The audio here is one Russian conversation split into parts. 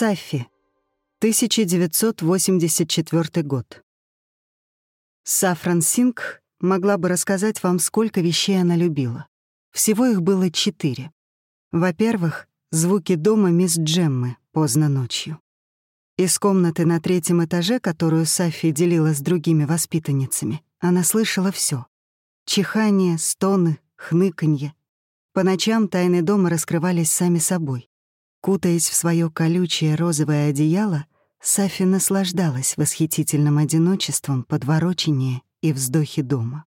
Сафи. 1984 год. Сафран Синг могла бы рассказать вам, сколько вещей она любила. Всего их было четыре. Во-первых, звуки дома мисс Джеммы поздно ночью. Из комнаты на третьем этаже, которую Сафи делила с другими воспитанницами, она слышала все: Чихание, стоны, хныканье. По ночам тайны дома раскрывались сами собой. Кутаясь в свое колючее розовое одеяло, Сафи наслаждалась восхитительным одиночеством подворочения и вздохи дома.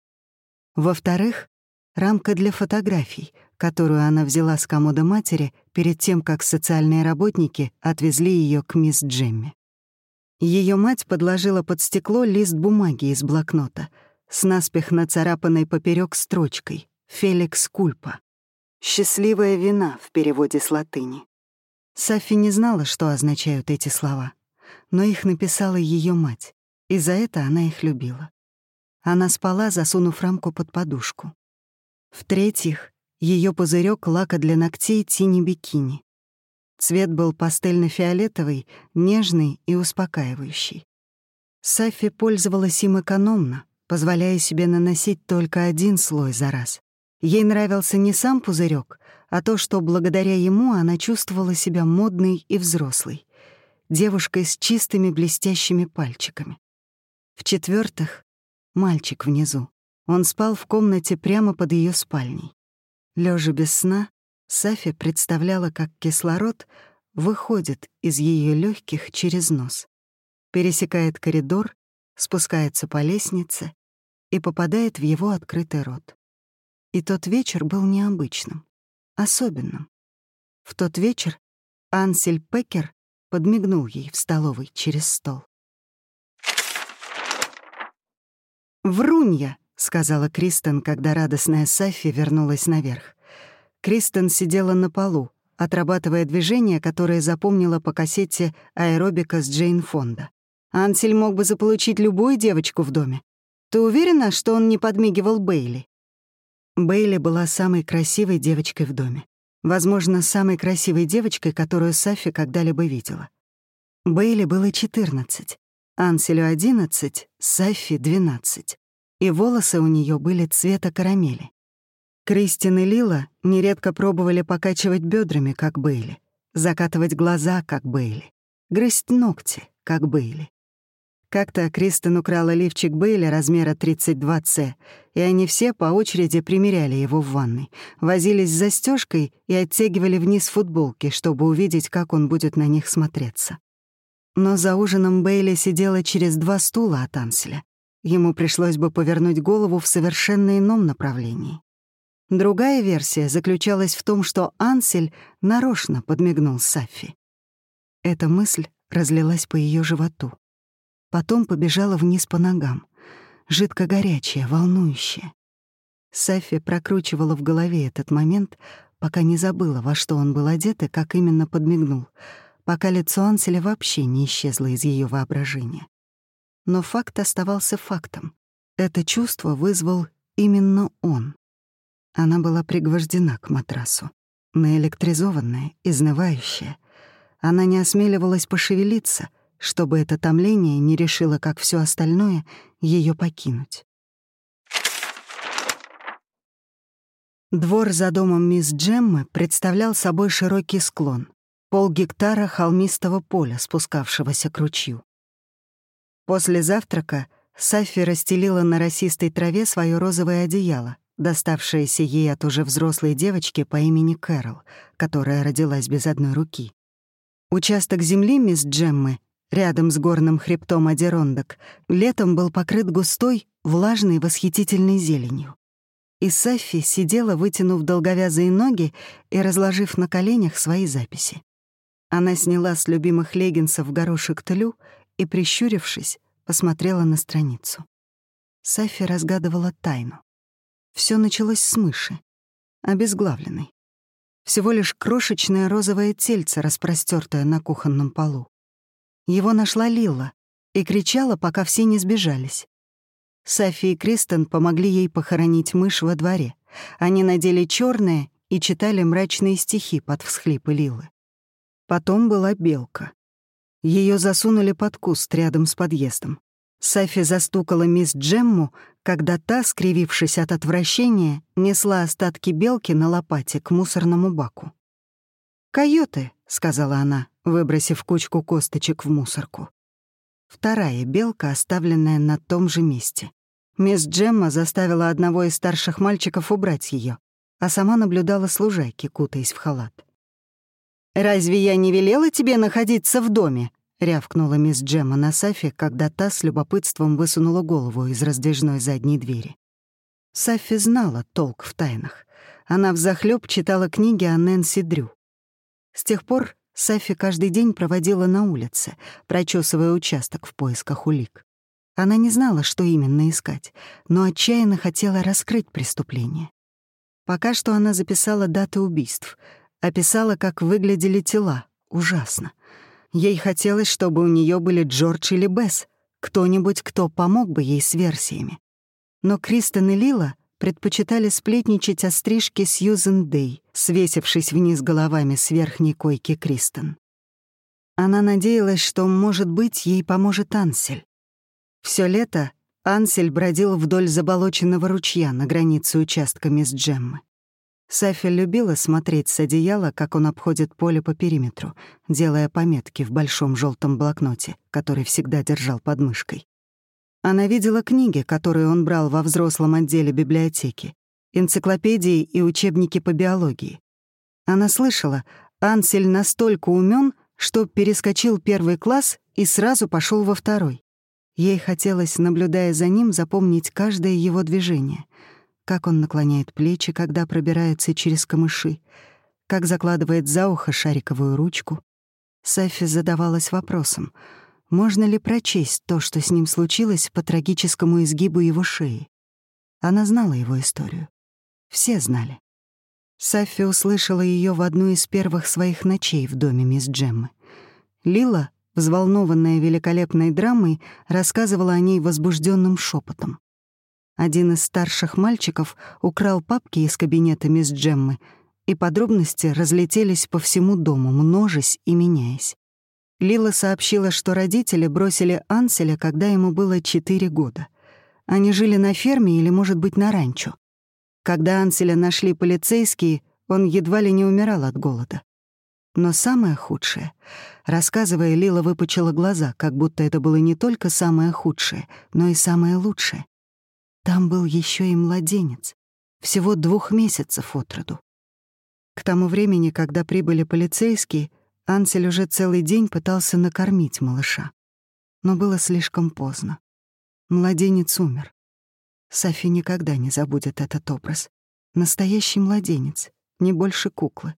Во-вторых, рамка для фотографий, которую она взяла с комода матери перед тем, как социальные работники отвезли ее к мисс Джемми. Ее мать подложила под стекло лист бумаги из блокнота с наспех нацарапанной поперек строчкой «Феликс Кульпа». «Счастливая вина» в переводе с латыни. Сафи не знала, что означают эти слова, но их написала ее мать, и за это она их любила. Она спала, засунув рамку под подушку. В-третьих, ее пузырек лака для ногтей тини-бикини. Цвет был пастельно-фиолетовый, нежный и успокаивающий. Сафи пользовалась им экономно, позволяя себе наносить только один слой за раз. Ей нравился не сам пузырек, а то, что благодаря ему она чувствовала себя модной и взрослой, девушкой с чистыми блестящими пальчиками. В-четвертых, мальчик внизу. Он спал в комнате прямо под ее спальней. Лежа без сна, Сафи представляла, как кислород выходит из ее легких через нос, пересекает коридор, спускается по лестнице и попадает в его открытый рот. И тот вечер был необычным, особенным. В тот вечер Ансель Пекер подмигнул ей в столовой через стол. «Врунья!» — сказала Кристен, когда радостная Сафи вернулась наверх. Кристен сидела на полу, отрабатывая движения, которые запомнила по кассете аэробика с Джейн Фонда. «Ансель мог бы заполучить любую девочку в доме. Ты уверена, что он не подмигивал Бейли?» Бейли была самой красивой девочкой в доме. Возможно, самой красивой девочкой, которую Сафи когда-либо видела. Бейли было 14, Анселю 11, Сафи 12. И волосы у нее были цвета карамели. Кристин и Лила нередко пробовали покачивать бедрами, как Бейли, закатывать глаза, как Бейли, грызть ногти, как Бейли. Как-то Кристен украла лифчик Бейли размера 32С, и они все по очереди примеряли его в ванной, возились с застежкой и оттягивали вниз футболки, чтобы увидеть, как он будет на них смотреться. Но за ужином Бейли сидела через два стула от Анселя. Ему пришлось бы повернуть голову в совершенно ином направлении. Другая версия заключалась в том, что Ансель нарочно подмигнул Саффи. Эта мысль разлилась по ее животу. Потом побежала вниз по ногам. Жидко-горячая, волнующая. Сафи прокручивала в голове этот момент, пока не забыла, во что он был одет и как именно подмигнул, пока лицо Анселя вообще не исчезло из ее воображения. Но факт оставался фактом. Это чувство вызвал именно он. Она была пригвождена к матрасу, наэлектризованная, изнывающая. Она не осмеливалась пошевелиться — чтобы это томление не решило, как все остальное, ее покинуть. Двор за домом мисс Джеммы представлял собой широкий склон, полгектара холмистого поля, спускавшегося к ручью. После завтрака Сафи расстелила на росистой траве свое розовое одеяло, доставшееся ей от уже взрослой девочки по имени Кэрол, которая родилась без одной руки. Участок земли мисс Джеммы рядом с горным хребтом Адерондок, летом был покрыт густой, влажной, восхитительной зеленью. И Сафи сидела, вытянув долговязые ноги и разложив на коленях свои записи. Она сняла с любимых леггинсов горошек тлю и, прищурившись, посмотрела на страницу. Сафи разгадывала тайну. Все началось с мыши, обезглавленной. Всего лишь крошечное розовое тельце, распростертое на кухонном полу. Его нашла Лила и кричала, пока все не сбежались. Софи и Кристен помогли ей похоронить мышь во дворе. Они надели черное и читали мрачные стихи под всхлипы Лилы. Потом была белка. Ее засунули под куст рядом с подъездом. Сафи застукала мисс Джемму, когда та, скривившись от отвращения, несла остатки белки на лопате к мусорному баку. «Койоты», — сказала она, выбросив кучку косточек в мусорку. Вторая белка, оставленная на том же месте. Мисс Джемма заставила одного из старших мальчиков убрать ее, а сама наблюдала с кутаясь в халат. «Разве я не велела тебе находиться в доме?» — рявкнула мисс Джемма на Сафи, когда та с любопытством высунула голову из раздвижной задней двери. Сафи знала толк в тайнах. Она взахлёб читала книги о Нэнси Дрю. С тех пор Сафи каждый день проводила на улице, прочесывая участок в поисках улик. Она не знала, что именно искать, но отчаянно хотела раскрыть преступление. Пока что она записала даты убийств, описала, как выглядели тела. Ужасно. Ей хотелось, чтобы у нее были Джордж или Бесс, кто-нибудь, кто помог бы ей с версиями. Но Кристен и Лила предпочитали сплетничать о стрижке Сьюзен Дэй, свесившись вниз головами с верхней койки Кристен. Она надеялась, что, может быть, ей поможет Ансель. Все лето Ансель бродил вдоль заболоченного ручья на границе участками с Джеммы. Сафи любила смотреть с одеяла, как он обходит поле по периметру, делая пометки в большом желтом блокноте, который всегда держал под мышкой. Она видела книги, которые он брал во взрослом отделе библиотеки, энциклопедии и учебники по биологии. Она слышала, Ансель настолько умен, что перескочил первый класс и сразу пошел во второй. Ей хотелось, наблюдая за ним, запомнить каждое его движение. Как он наклоняет плечи, когда пробирается через камыши, как закладывает за ухо шариковую ручку. Сафи задавалась вопросом — можно ли прочесть то, что с ним случилось по трагическому изгибу его шеи? Она знала его историю. Все знали. Саффи услышала ее в одну из первых своих ночей в доме мисс Джеммы. Лила, взволнованная великолепной драмой, рассказывала о ней возбужденным шепотом. Один из старших мальчиков украл папки из кабинета мисс Джеммы, и подробности разлетелись по всему дому, множась и меняясь. Лила сообщила, что родители бросили Анселя, когда ему было 4 года. Они жили на ферме или, может быть, на ранчо. Когда Анселя нашли полицейские, он едва ли не умирал от голода. Но самое худшее, рассказывая, Лила выпучила глаза, как будто это было не только самое худшее, но и самое лучшее. Там был еще и младенец, всего двух месяцев от роду. К тому времени, когда прибыли полицейские, Ансель уже целый день пытался накормить малыша. Но было слишком поздно. Младенец умер. Софи никогда не забудет этот образ. Настоящий младенец, не больше куклы.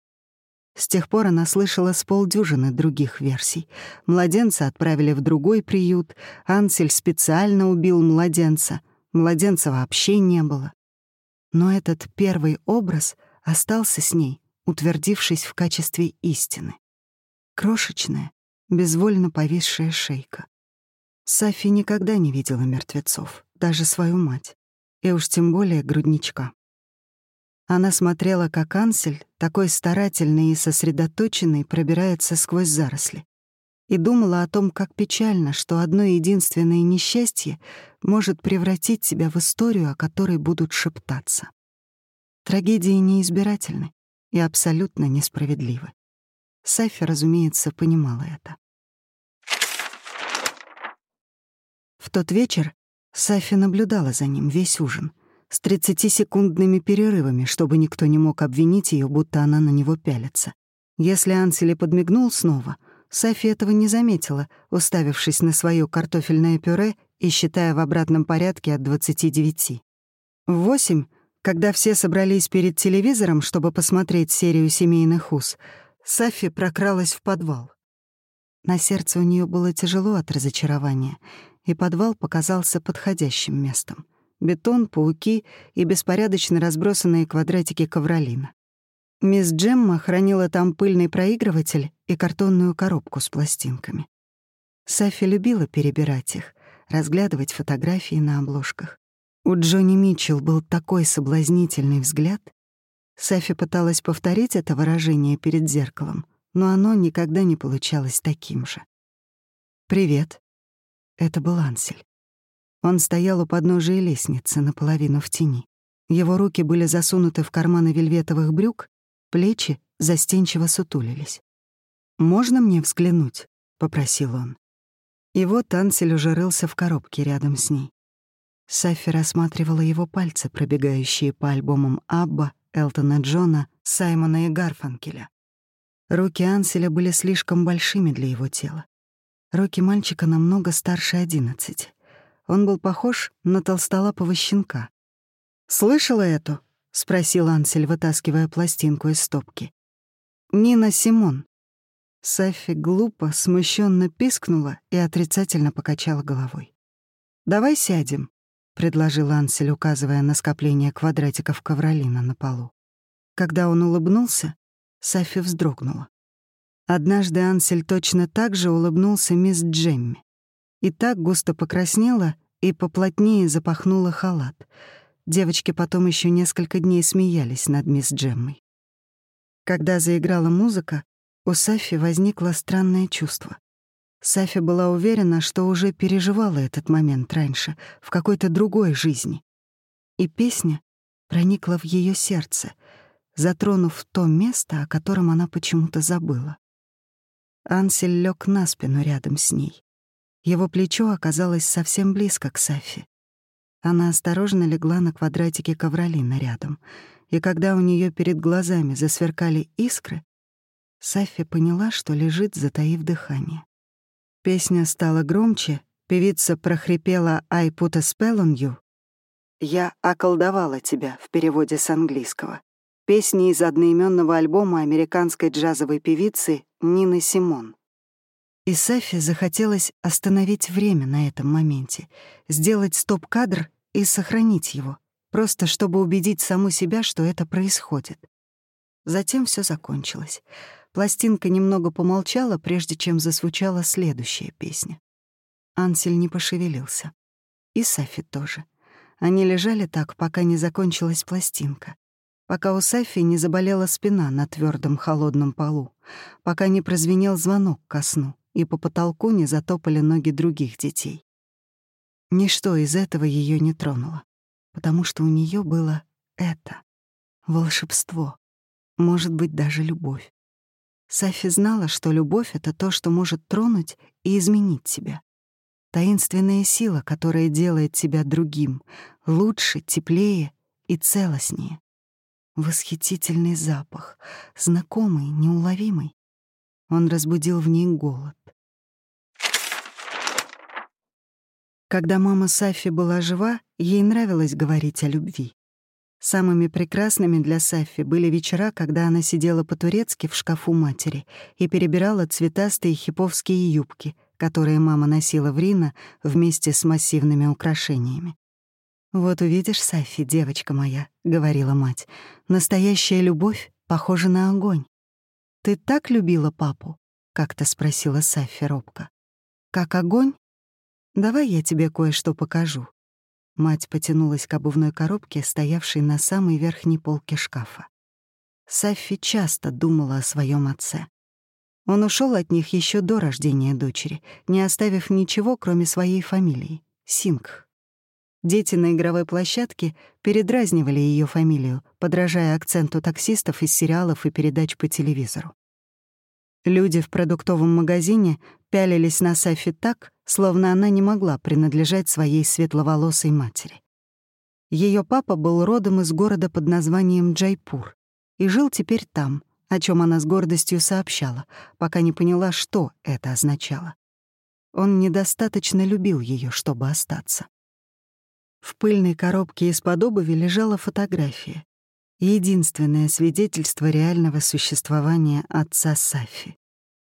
С тех пор она слышала с полдюжины других версий. Младенца отправили в другой приют, Ансель специально убил младенца, младенца вообще не было. Но этот первый образ остался с ней, утвердившись в качестве истины. Крошечная, безвольно повисшая шейка. Сафи никогда не видела мертвецов, даже свою мать, и уж тем более грудничка. Она смотрела, как Ансель, такой старательный и сосредоточенный, пробирается сквозь заросли, и думала о том, как печально, что одно единственное несчастье может превратить себя в историю, о которой будут шептаться. Трагедии неизбирательны и абсолютно несправедливы. Сафи, разумеется, понимала это. В тот вечер Сафи наблюдала за ним весь ужин, с 30-секундными перерывами, чтобы никто не мог обвинить ее, будто она на него пялится. Если Ансели подмигнул снова, Сафи этого не заметила, уставившись на свое картофельное пюре и считая в обратном порядке от 29. В восемь, когда все собрались перед телевизором, чтобы посмотреть серию семейных уз, Сафи прокралась в подвал. На сердце у нее было тяжело от разочарования, и подвал показался подходящим местом. Бетон, пауки и беспорядочно разбросанные квадратики ковролина. Мисс Джемма хранила там пыльный проигрыватель и картонную коробку с пластинками. Сафи любила перебирать их, разглядывать фотографии на обложках. У Джонни Митчелл был такой соблазнительный взгляд, Сафи пыталась повторить это выражение перед зеркалом, но оно никогда не получалось таким же. «Привет». Это был Ансель. Он стоял у подножия лестницы, наполовину в тени. Его руки были засунуты в карманы вельветовых брюк, плечи застенчиво сутулились. «Можно мне взглянуть?» — попросил он. И вот Ансель уже рылся в коробке рядом с ней. Саффи рассматривала его пальцы, пробегающие по альбомам Абба, Элтона Джона, Саймона и Гарфанкеля. Руки Анселя были слишком большими для его тела. Руки мальчика намного старше одиннадцати. Он был похож на толстолапого щенка. «Слышала эту?» — спросил Ансель, вытаскивая пластинку из стопки. «Нина Симон». Сафи глупо, смущенно пискнула и отрицательно покачала головой. «Давай сядем», — предложил Ансель, указывая на скопление квадратиков ковролина на полу. Когда он улыбнулся, Сафи вздрогнула. Однажды Ансель точно так же улыбнулся мисс Джемми. И так густо покраснела и поплотнее запахнула халат. Девочки потом еще несколько дней смеялись над мисс Джеммой. Когда заиграла музыка, у Сафи возникло странное чувство. Сафи была уверена, что уже переживала этот момент раньше, в какой-то другой жизни. И песня проникла в ее сердце, затронув то место, о котором она почему-то забыла. Ансель лег на спину рядом с ней. Его плечо оказалось совсем близко к Сафи. Она осторожно легла на квадратике ковролина рядом, и когда у нее перед глазами засверкали искры, Сафи поняла, что лежит, затаив дыхание. Песня стала громче, певица прохрипела «I put a spell on you». «Я околдовала тебя» в переводе с английского песни из одноименного альбома американской джазовой певицы Нины Симон. И Сафи захотелось остановить время на этом моменте, сделать стоп-кадр и сохранить его, просто чтобы убедить саму себя, что это происходит. Затем все закончилось. Пластинка немного помолчала, прежде чем зазвучала следующая песня. Ансель не пошевелился. И Сафи тоже. Они лежали так, пока не закончилась пластинка пока у Сафи не заболела спина на твердом холодном полу, пока не прозвенел звонок ко сну и по потолку не затопали ноги других детей. Ничто из этого ее не тронуло, потому что у нее было это — волшебство, может быть, даже любовь. Сафи знала, что любовь — это то, что может тронуть и изменить себя. Таинственная сила, которая делает тебя другим, лучше, теплее и целостнее. Восхитительный запах, знакомый, неуловимый. Он разбудил в ней голод. Когда мама Сафи была жива, ей нравилось говорить о любви. Самыми прекрасными для Сафи были вечера, когда она сидела по-турецки в шкафу матери и перебирала цветастые хиповские юбки, которые мама носила в Рино вместе с массивными украшениями. «Вот увидишь, Сафи, девочка моя», — говорила мать, — «настоящая любовь похожа на огонь». «Ты так любила папу?» — как-то спросила Сафи робко. «Как огонь? Давай я тебе кое-что покажу». Мать потянулась к обувной коробке, стоявшей на самой верхней полке шкафа. Сафи часто думала о своем отце. Он ушел от них еще до рождения дочери, не оставив ничего, кроме своей фамилии — Сингх. Дети на игровой площадке передразнивали ее фамилию, подражая акценту таксистов из сериалов и передач по телевизору. Люди в продуктовом магазине пялились на Сафи так, словно она не могла принадлежать своей светловолосой матери. Ее папа был родом из города под названием Джайпур и жил теперь там, о чем она с гордостью сообщала, пока не поняла, что это означало. Он недостаточно любил ее, чтобы остаться. В пыльной коробке из-под обуви лежала фотография. Единственное свидетельство реального существования отца Сафи.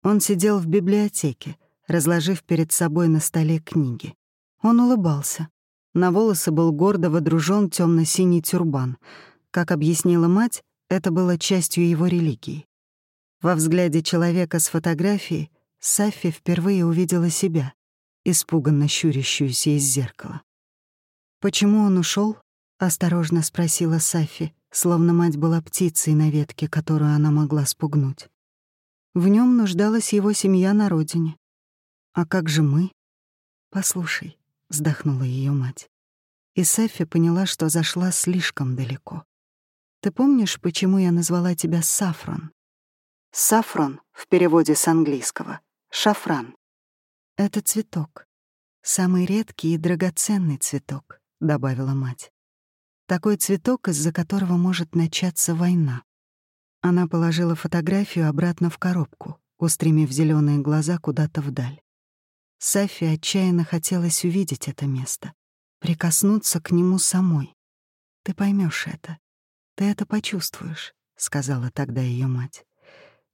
Он сидел в библиотеке, разложив перед собой на столе книги. Он улыбался. На волосы был гордо водружен темно синий тюрбан. Как объяснила мать, это было частью его религии. Во взгляде человека с фотографией Сафи впервые увидела себя, испуганно щурящуюся из зеркала. «Почему он ушел? осторожно спросила Сафи, словно мать была птицей на ветке, которую она могла спугнуть. В нем нуждалась его семья на родине. «А как же мы?» «Послушай», — вздохнула ее мать. И Сефи поняла, что зашла слишком далеко. «Ты помнишь, почему я назвала тебя Сафрон?» «Сафрон» в переводе с английского — «шафран». «Это цветок. Самый редкий и драгоценный цветок», — добавила мать. «Такой цветок, из-за которого может начаться война». Она положила фотографию обратно в коробку, устремив зеленые глаза куда-то вдаль. Сафи отчаянно хотелось увидеть это место, прикоснуться к нему самой. «Ты поймешь это. Ты это почувствуешь», — сказала тогда ее мать.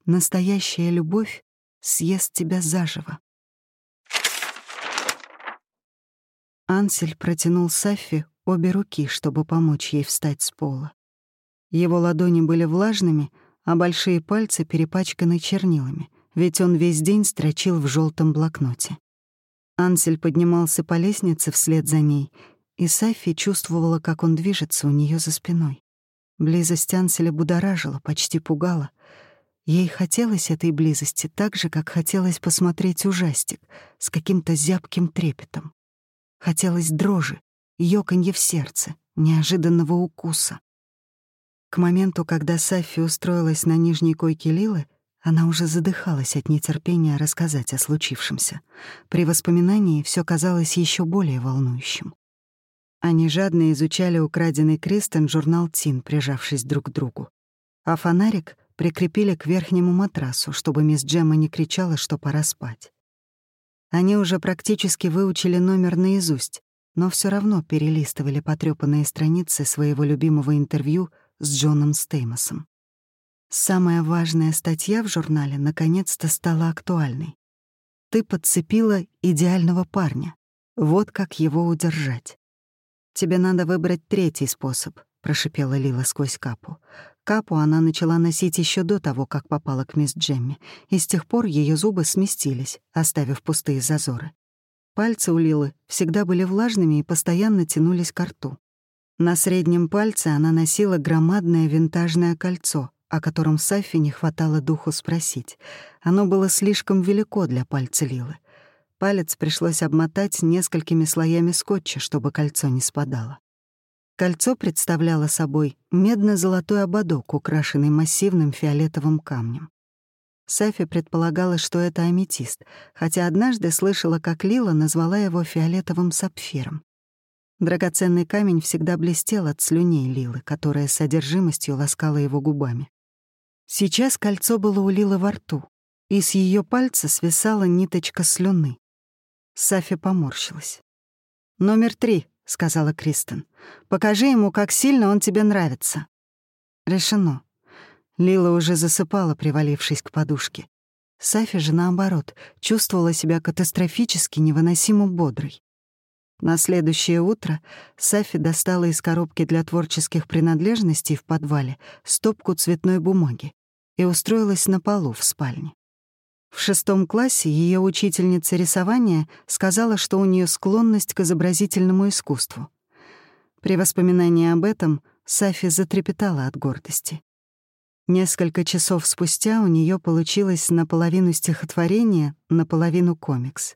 «Настоящая любовь съест тебя заживо». Ансель протянул Сафи обе руки, чтобы помочь ей встать с пола. Его ладони были влажными, а большие пальцы перепачканы чернилами, ведь он весь день строчил в желтом блокноте. Ансель поднимался по лестнице вслед за ней, и Сафи чувствовала, как он движется у нее за спиной. Близость Анселя будоражила, почти пугала. Ей хотелось этой близости так же, как хотелось посмотреть ужастик с каким-то зябким трепетом. Хотелось дрожи, ёканье в сердце, неожиданного укуса. К моменту, когда Сафи устроилась на нижней койке Лилы, она уже задыхалась от нетерпения рассказать о случившемся. При воспоминании все казалось еще более волнующим. Они жадно изучали украденный Кристен журнал «Тин», прижавшись друг к другу. А фонарик прикрепили к верхнему матрасу, чтобы мисс Джемма не кричала, что пора спать. Они уже практически выучили номер наизусть, но все равно перелистывали потрёпанные страницы своего любимого интервью с Джоном Стеймосом. Самая важная статья в журнале наконец-то стала актуальной. Ты подцепила идеального парня. Вот как его удержать. Тебе надо выбрать третий способ, прошипела Лила сквозь капу. Капу она начала носить еще до того, как попала к мисс Джемми, и с тех пор ее зубы сместились, оставив пустые зазоры. Пальцы у Лилы всегда были влажными и постоянно тянулись к рту. На среднем пальце она носила громадное винтажное кольцо, о котором Сафи не хватало духу спросить. Оно было слишком велико для пальца Лилы. Палец пришлось обмотать несколькими слоями скотча, чтобы кольцо не спадало. Кольцо представляло собой медно-золотой ободок, украшенный массивным фиолетовым камнем. Сафи предполагала, что это аметист, хотя однажды слышала, как Лила назвала его фиолетовым сапфиром. Драгоценный камень всегда блестел от слюней Лилы, которая с содержимостью ласкала его губами. Сейчас кольцо было у Лилы во рту, и с ее пальца свисала ниточка слюны. Сафи поморщилась. «Номер три», — сказала Кристен. «Покажи ему, как сильно он тебе нравится». Решено. Лила уже засыпала, привалившись к подушке. Сафи же, наоборот, чувствовала себя катастрофически невыносимо бодрой. На следующее утро Сафи достала из коробки для творческих принадлежностей в подвале стопку цветной бумаги и устроилась на полу в спальне. В шестом классе ее учительница рисования сказала, что у нее склонность к изобразительному искусству. При воспоминании об этом Сафи затрепетала от гордости. Несколько часов спустя у нее получилось наполовину стихотворение, наполовину комикс.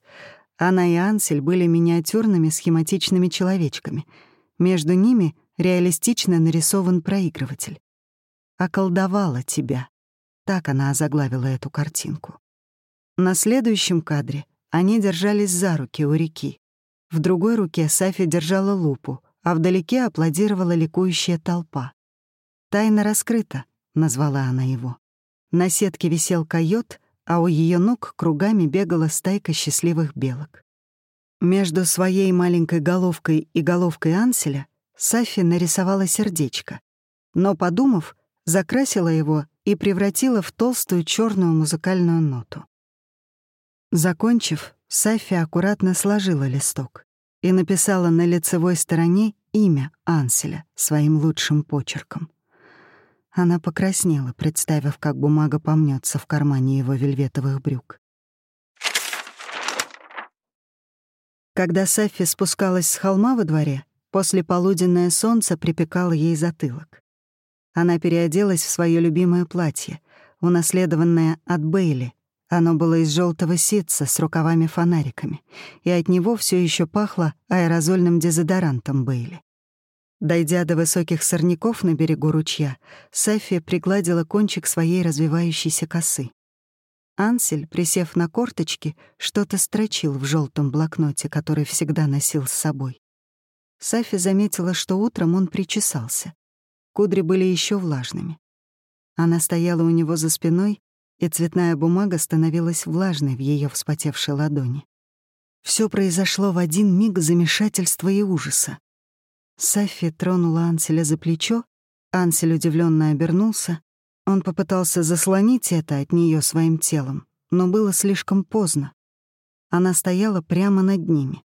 Она и Ансель были миниатюрными схематичными человечками. Между ними реалистично нарисован проигрыватель. «Околдовала тебя», так она озаглавила эту картинку. На следующем кадре они держались за руки у реки. В другой руке Сафи держала лупу, а вдалеке аплодировала ликующая толпа. «Тайна раскрыта», — назвала она его. На сетке висел койот, а у ее ног кругами бегала стайка счастливых белок. Между своей маленькой головкой и головкой Анселя Сафи нарисовала сердечко, но, подумав, закрасила его и превратила в толстую черную музыкальную ноту. Закончив, Сафи аккуратно сложила листок и написала на лицевой стороне имя Анселя своим лучшим почерком. Она покраснела, представив, как бумага помнется в кармане его вельветовых брюк. Когда Сафи спускалась с холма во дворе, после полуденное солнце припекало ей затылок. Она переоделась в свое любимое платье, унаследованное от Бейли, Оно было из желтого ситца с рукавами-фонариками, и от него все еще пахло аэрозольным дезодорантом Бейли. Дойдя до высоких сорняков на берегу ручья, Сафия пригладила кончик своей развивающейся косы. Ансель, присев на корточки, что-то строчил в желтом блокноте, который всегда носил с собой. Сафи заметила, что утром он причесался. Кудри были еще влажными. Она стояла у него за спиной, и цветная бумага становилась влажной в ее вспотевшей ладони. Все произошло в один миг замешательства и ужаса. Сафи тронула Анселя за плечо, Ансель удивленно обернулся. Он попытался заслонить это от нее своим телом, но было слишком поздно. Она стояла прямо над ними.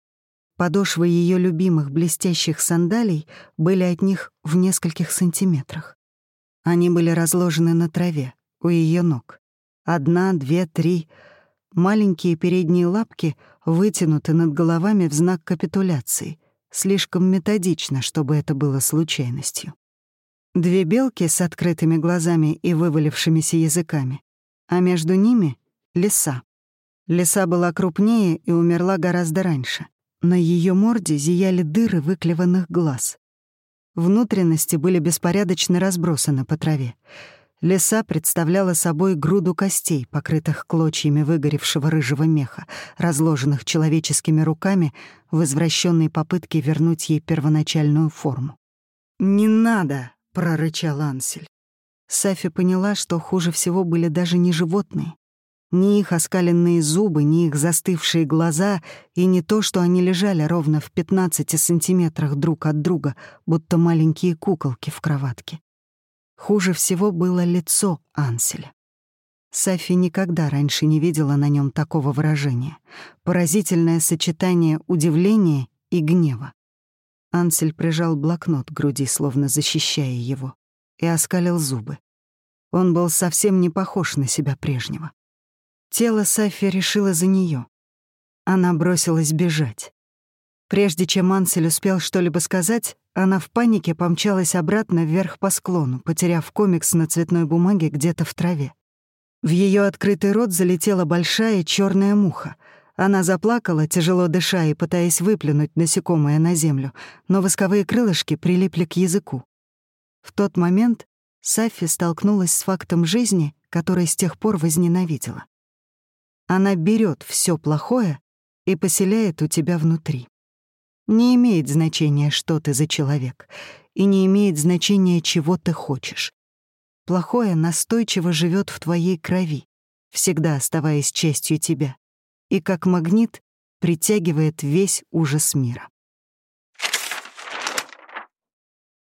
Подошвы ее любимых блестящих сандалий были от них в нескольких сантиметрах. Они были разложены на траве, у ее ног. Одна, две, три. Маленькие передние лапки вытянуты над головами в знак капитуляции, слишком методично, чтобы это было случайностью. Две белки с открытыми глазами и вывалившимися языками, а между ними — лиса. Лиса была крупнее и умерла гораздо раньше. На ее морде зияли дыры выклеванных глаз. Внутренности были беспорядочно разбросаны по траве. Леса представляла собой груду костей, покрытых клочьями выгоревшего рыжего меха, разложенных человеческими руками в извращенной попытке вернуть ей первоначальную форму. «Не надо!» — прорычал Ансель. Сафи поняла, что хуже всего были даже не животные. Ни их оскаленные зубы, ни их застывшие глаза, и не то, что они лежали ровно в 15 сантиметрах друг от друга, будто маленькие куколки в кроватке. Хуже всего было лицо Анселя. Сафи никогда раньше не видела на нем такого выражения. Поразительное сочетание удивления и гнева. Ансель прижал блокнот к груди, словно защищая его, и оскалил зубы. Он был совсем не похож на себя прежнего. Тело Сафи решило за нее. Она бросилась бежать. Прежде чем Ансель успел что-либо сказать, она в панике помчалась обратно вверх по склону, потеряв комикс на цветной бумаге где-то в траве. В ее открытый рот залетела большая черная муха. Она заплакала, тяжело дыша и пытаясь выплюнуть насекомое на землю, но восковые крылышки прилипли к языку. В тот момент Сафи столкнулась с фактом жизни, который с тех пор возненавидела. Она берет все плохое и поселяет у тебя внутри. Не имеет значения, что ты за человек, и не имеет значения, чего ты хочешь. Плохое настойчиво живет в твоей крови, всегда оставаясь частью тебя, и как магнит притягивает весь ужас мира.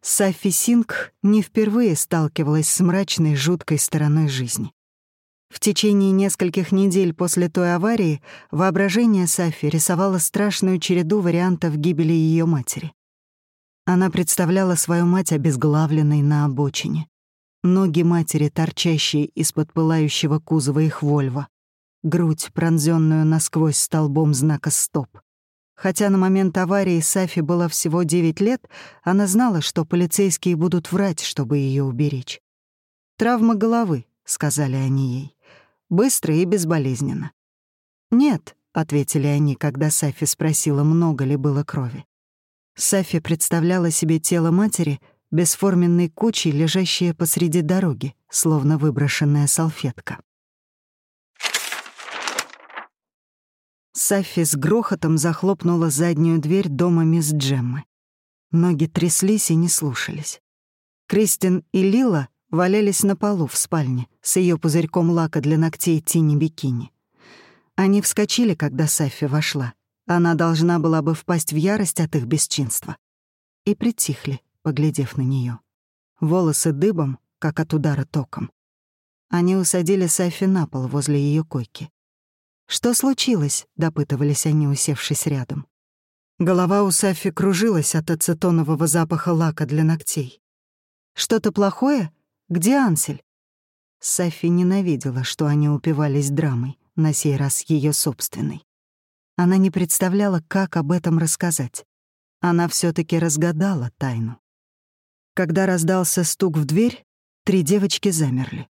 Сафи Синг не впервые сталкивалась с мрачной, жуткой стороной жизни. В течение нескольких недель после той аварии воображение Сафи рисовало страшную череду вариантов гибели ее матери. Она представляла свою мать обезглавленной на обочине. Ноги матери, торчащие из-под пылающего кузова их Вольва. Грудь, пронзенную насквозь столбом знака «Стоп». Хотя на момент аварии Сафи было всего 9 лет, она знала, что полицейские будут врать, чтобы ее уберечь. «Травма головы», — сказали они ей быстро и безболезненно. «Нет», — ответили они, когда Сафи спросила, много ли было крови. Сафи представляла себе тело матери бесформенной кучей, лежащее посреди дороги, словно выброшенная салфетка. Сафи с грохотом захлопнула заднюю дверь дома мисс Джеммы. Ноги тряслись и не слушались. Кристин и Лила валялись на полу в спальне с ее пузырьком лака для ногтей тини-бикини. Они вскочили, когда Сафи вошла. Она должна была бы впасть в ярость от их бесчинства. И притихли, поглядев на нее. Волосы дыбом, как от удара током. Они усадили Сафи на пол возле ее койки. «Что случилось?» — допытывались они, усевшись рядом. Голова у Сафи кружилась от ацетонового запаха лака для ногтей. «Что-то плохое?» Где Ансель?» Софи ненавидела, что они упивались драмой, на сей раз ее собственной. Она не представляла, как об этом рассказать. Она все таки разгадала тайну. Когда раздался стук в дверь, три девочки замерли.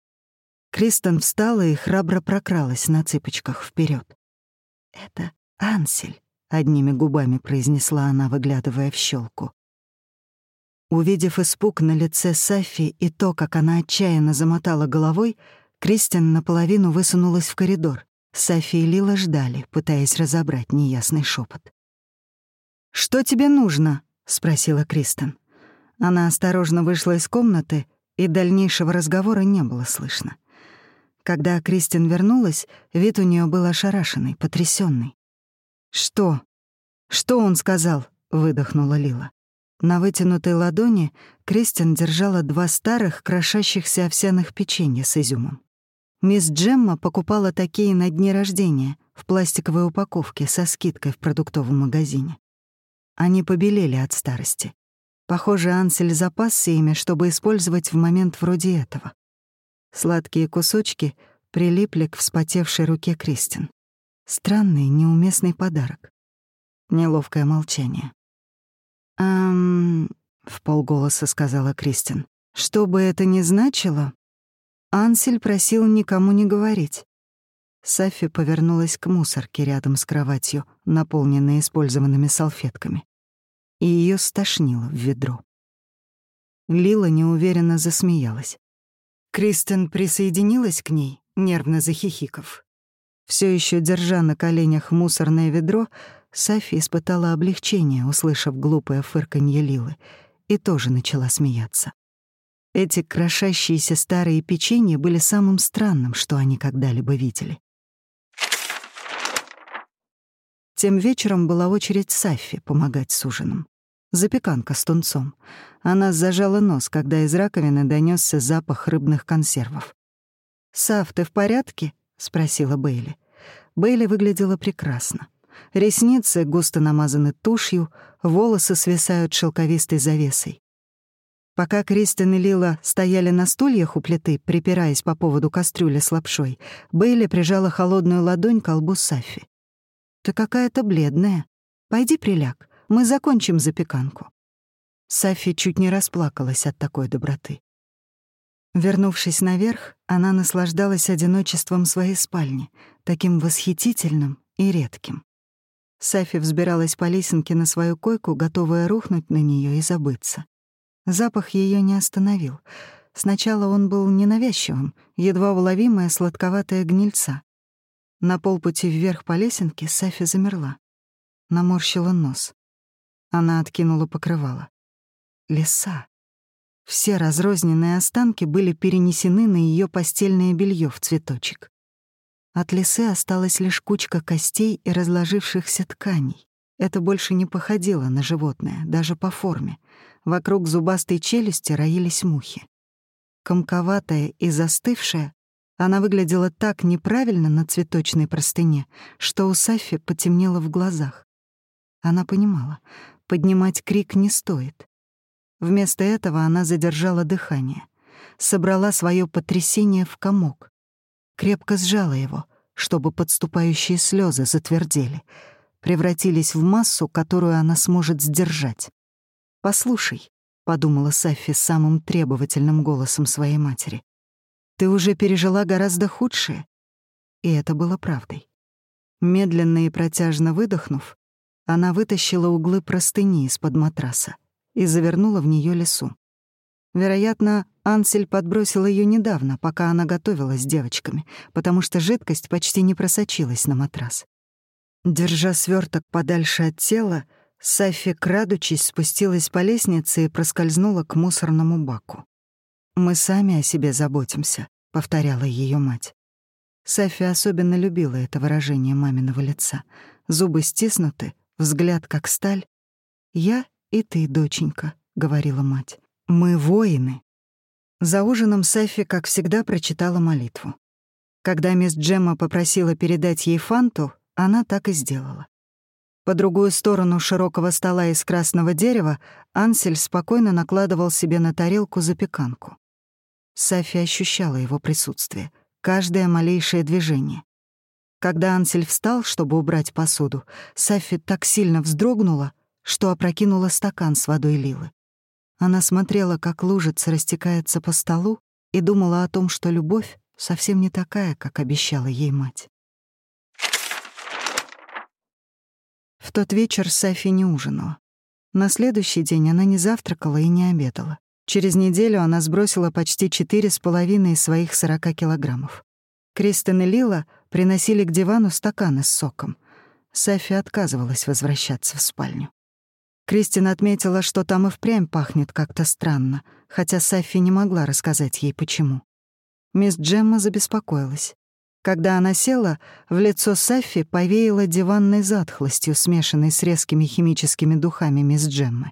Кристен встала и храбро прокралась на цыпочках вперед. «Это Ансель», — одними губами произнесла она, выглядывая в щелку. Увидев испуг на лице Сафи и то, как она отчаянно замотала головой, Кристин наполовину высунулась в коридор. Сафи и Лила ждали, пытаясь разобрать неясный шепот. «Что тебе нужно?» — спросила Кристен. Она осторожно вышла из комнаты, и дальнейшего разговора не было слышно. Когда Кристин вернулась, вид у нее был ошарашенный, потрясенный. «Что? Что он сказал?» — выдохнула Лила. На вытянутой ладони Кристин держала два старых, крошащихся овсяных печенья с изюмом. Мисс Джемма покупала такие на дни рождения, в пластиковой упаковке со скидкой в продуктовом магазине. Они побелели от старости. Похоже, Ансель запасся ими, чтобы использовать в момент вроде этого. Сладкие кусочки прилипли к вспотевшей руке Кристин. Странный, неуместный подарок. Неловкое молчание. «Эм...» — полголоса сказала Кристин. «Что бы это ни значило, Ансель просил никому не говорить». Сафи повернулась к мусорке рядом с кроватью, наполненной использованными салфетками и ее стошнило в ведро. Лила неуверенно засмеялась. Кристен присоединилась к ней, нервно захихиков. Все еще держа на коленях мусорное ведро, Сафи испытала облегчение, услышав глупое фырканье Лилы, и тоже начала смеяться. Эти крошащиеся старые печенья были самым странным, что они когда-либо видели. Тем вечером была очередь Сафи помогать с ужином запеканка с тунцом. Она зажала нос, когда из раковины донесся запах рыбных консервов. «Сав, ты в порядке?» — спросила Бейли. Бейли выглядела прекрасно. Ресницы густо намазаны тушью, волосы свисают шелковистой завесой. Пока Кристин и Лила стояли на стульях у плиты, припираясь по поводу кастрюли с лапшой, Бейли прижала холодную ладонь к колбу Сафи. «Ты какая-то бледная. Пойди приляг. Мы закончим запеканку». Сафи чуть не расплакалась от такой доброты. Вернувшись наверх, она наслаждалась одиночеством своей спальни, таким восхитительным и редким. Сафи взбиралась по лесенке на свою койку, готовая рухнуть на нее и забыться. Запах ее не остановил. Сначала он был ненавязчивым, едва уловимая сладковатая гнильца. На полпути вверх по лесенке Сафи замерла. Наморщила нос. Она откинула покрывало. Леса. Все разрозненные останки были перенесены на ее постельное белье в цветочек. От лисы осталась лишь кучка костей и разложившихся тканей. Это больше не походило на животное, даже по форме. Вокруг зубастой челюсти роились мухи. Комковатая и застывшая, она выглядела так неправильно на цветочной простыне, что у Сафи потемнело в глазах. Она понимала, Поднимать крик не стоит. Вместо этого она задержала дыхание, собрала свое потрясение в комок, крепко сжала его, чтобы подступающие слезы затвердели, превратились в массу, которую она сможет сдержать. «Послушай», — подумала Сафи самым требовательным голосом своей матери, «ты уже пережила гораздо худшее». И это было правдой. Медленно и протяжно выдохнув, она вытащила углы простыни из-под матраса и завернула в нее лесу. Вероятно, Ансель подбросил ее недавно, пока она готовилась с девочками, потому что жидкость почти не просочилась на матрас. Держа сверток подальше от тела, Сафи, крадучись, спустилась по лестнице и проскользнула к мусорному баку. «Мы сами о себе заботимся», — повторяла ее мать. Сафи особенно любила это выражение маминого лица. Зубы стиснуты, взгляд как сталь. «Я и ты, доченька», — говорила мать. «Мы воины». За ужином Сафи, как всегда, прочитала молитву. Когда мисс Джемма попросила передать ей фанту, она так и сделала. По другую сторону широкого стола из красного дерева Ансель спокойно накладывал себе на тарелку запеканку. Сафи ощущала его присутствие, каждое малейшее движение. Когда Ансель встал, чтобы убрать посуду, Сафи так сильно вздрогнула, что опрокинула стакан с водой Лилы. Она смотрела, как лужица растекается по столу, и думала о том, что любовь совсем не такая, как обещала ей мать. В тот вечер Сафи не ужинала. На следующий день она не завтракала и не обедала. Через неделю она сбросила почти четыре с половиной своих сорока килограммов. Кристен и Лила приносили к дивану стаканы с соком. Сафи отказывалась возвращаться в спальню. Кристин отметила, что там и впрямь пахнет как-то странно, хотя Сафи не могла рассказать ей почему. Мисс Джемма забеспокоилась. Когда она села, в лицо Сафи повеяло диванной затхлостью, смешанной с резкими химическими духами мисс Джеммы.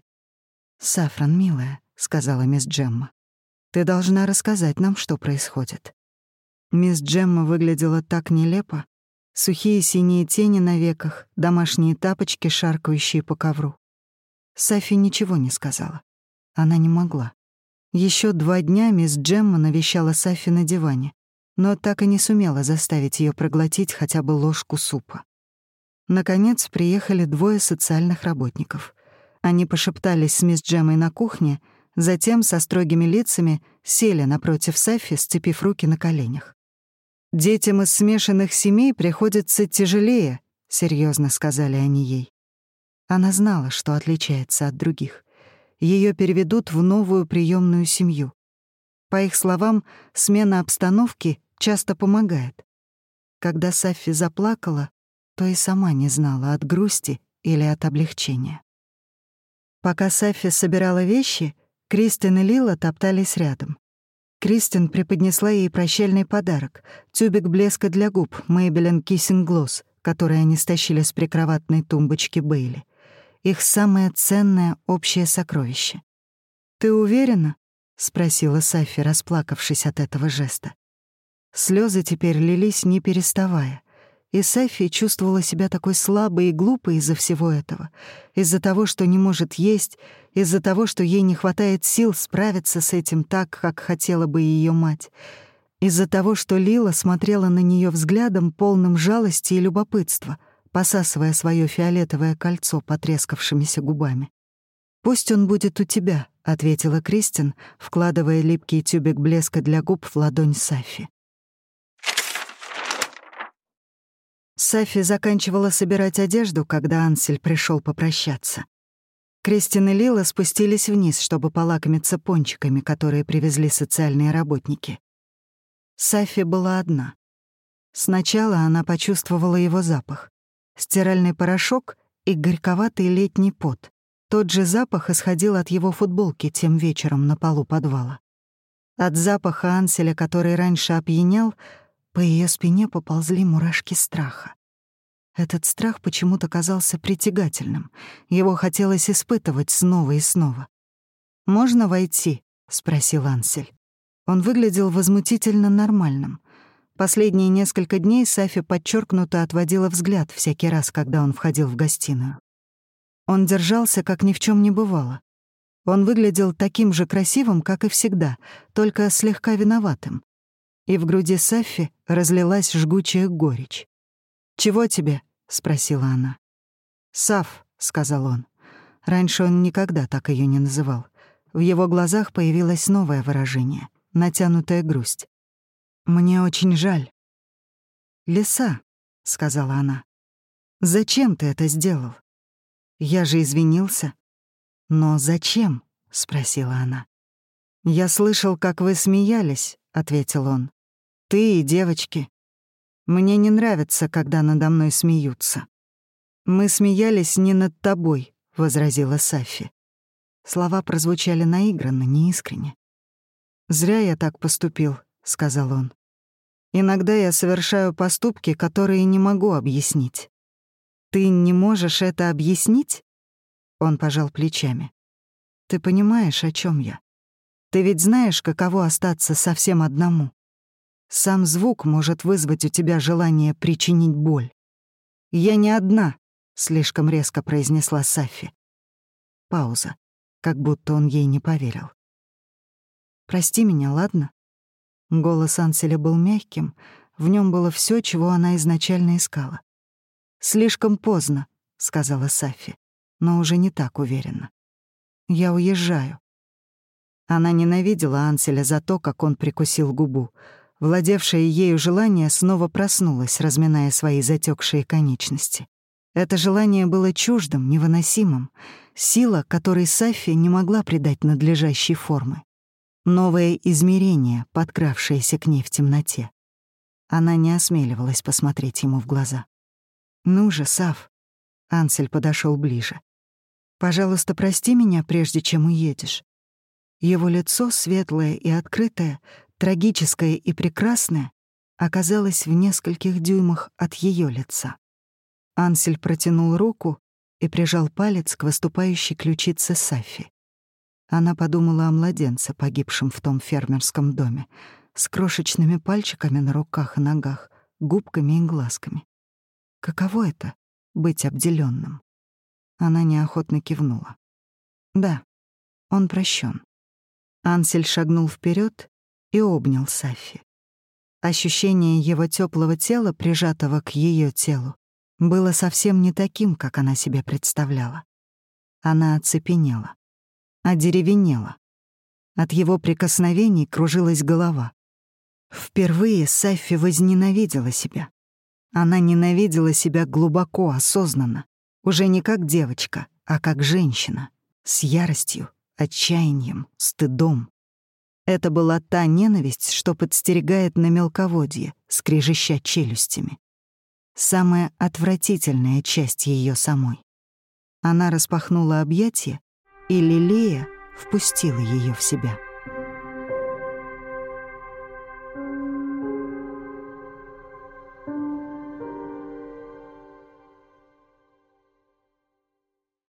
«Сафран, милая», — сказала мисс Джемма, — «ты должна рассказать нам, что происходит». Мисс Джемма выглядела так нелепо. Сухие синие тени на веках, домашние тапочки, шаркающие по ковру. Сафи ничего не сказала. Она не могла. Еще два дня мисс Джемма навещала Сафи на диване, но так и не сумела заставить ее проглотить хотя бы ложку супа. Наконец приехали двое социальных работников. Они пошептались с мисс Джеммой на кухне, затем со строгими лицами сели напротив Сафи, сцепив руки на коленях. «Детям из смешанных семей приходится тяжелее», — серьезно сказали они ей. Она знала, что отличается от других. Ее переведут в новую приемную семью. По их словам, смена обстановки часто помогает. Когда Сафи заплакала, то и сама не знала, от грусти или от облегчения. Пока Сафи собирала вещи, Кристин и Лила топтались рядом. Кристин преподнесла ей прощальный подарок — тюбик блеска для губ Maybelline Kissing Gloss, который они стащили с прикроватной тумбочки Бейли их самое ценное общее сокровище. «Ты уверена?» — спросила Сафи, расплакавшись от этого жеста. Слезы теперь лились, не переставая, и Сафи чувствовала себя такой слабой и глупой из-за всего этого, из-за того, что не может есть, из-за того, что ей не хватает сил справиться с этим так, как хотела бы ее мать, из-за того, что Лила смотрела на нее взглядом, полным жалости и любопытства — посасывая свое фиолетовое кольцо потрескавшимися губами. «Пусть он будет у тебя», — ответила Кристин, вкладывая липкий тюбик блеска для губ в ладонь Сафи. Сафи заканчивала собирать одежду, когда Ансель пришел попрощаться. Кристин и Лила спустились вниз, чтобы полакомиться пончиками, которые привезли социальные работники. Сафи была одна. Сначала она почувствовала его запах стиральный порошок и горьковатый летний пот. Тот же запах исходил от его футболки тем вечером на полу подвала. От запаха Анселя, который раньше опьянял, по ее спине поползли мурашки страха. Этот страх почему-то казался притягательным. Его хотелось испытывать снова и снова. «Можно войти?» — спросил Ансель. Он выглядел возмутительно нормальным. Последние несколько дней Сафи подчеркнуто отводила взгляд всякий раз, когда он входил в гостиную. Он держался, как ни в чем не бывало. Он выглядел таким же красивым, как и всегда, только слегка виноватым. И в груди Сафи разлилась жгучая горечь. «Чего тебе?» — спросила она. «Саф», — сказал он. Раньше он никогда так ее не называл. В его глазах появилось новое выражение — натянутая грусть. Мне очень жаль. «Лиса», — сказала она, — «зачем ты это сделал? Я же извинился». «Но зачем?» — спросила она. «Я слышал, как вы смеялись», — ответил он. «Ты и девочки. Мне не нравится, когда надо мной смеются». «Мы смеялись не над тобой», — возразила Сафи. Слова прозвучали наигранно, неискренне. «Зря я так поступил», — сказал он. Иногда я совершаю поступки, которые не могу объяснить. Ты не можешь это объяснить? Он пожал плечами. Ты понимаешь, о чем я? Ты ведь знаешь, каково остаться совсем одному. Сам звук может вызвать у тебя желание причинить боль. «Я не одна», — слишком резко произнесла Сафи. Пауза, как будто он ей не поверил. «Прости меня, ладно?» Голос Анселя был мягким, в нем было все, чего она изначально искала. «Слишком поздно», — сказала Сафи, но уже не так уверенно. «Я уезжаю». Она ненавидела Анселя за то, как он прикусил губу. Владевшее ею желание снова проснулось, разминая свои затекшие конечности. Это желание было чуждым, невыносимым, сила, которой Сафи не могла придать надлежащей формы. Новое измерение, подкравшееся к ней в темноте. Она не осмеливалась посмотреть ему в глаза. «Ну же, Сав!» Ансель подошел ближе. «Пожалуйста, прости меня, прежде чем уедешь». Его лицо, светлое и открытое, трагическое и прекрасное, оказалось в нескольких дюймах от ее лица. Ансель протянул руку и прижал палец к выступающей ключице Сафи. Она подумала о младенце, погибшем в том фермерском доме, с крошечными пальчиками на руках и ногах, губками и глазками. Каково это — быть обделенным? Она неохотно кивнула. Да, он прощен. Ансель шагнул вперед и обнял Сафи. Ощущение его теплого тела, прижатого к ее телу, было совсем не таким, как она себе представляла. Она оцепенела, одеревенела. От его прикосновений кружилась голова. Впервые Сафи возненавидела себя. Она ненавидела себя глубоко, осознанно, уже не как девочка, а как женщина, с яростью, отчаянием, стыдом. Это была та ненависть, что подстерегает на мелководье, скрежеща челюстями. Самая отвратительная часть ее самой. Она распахнула объятия, и Лилея впустила ее в себя.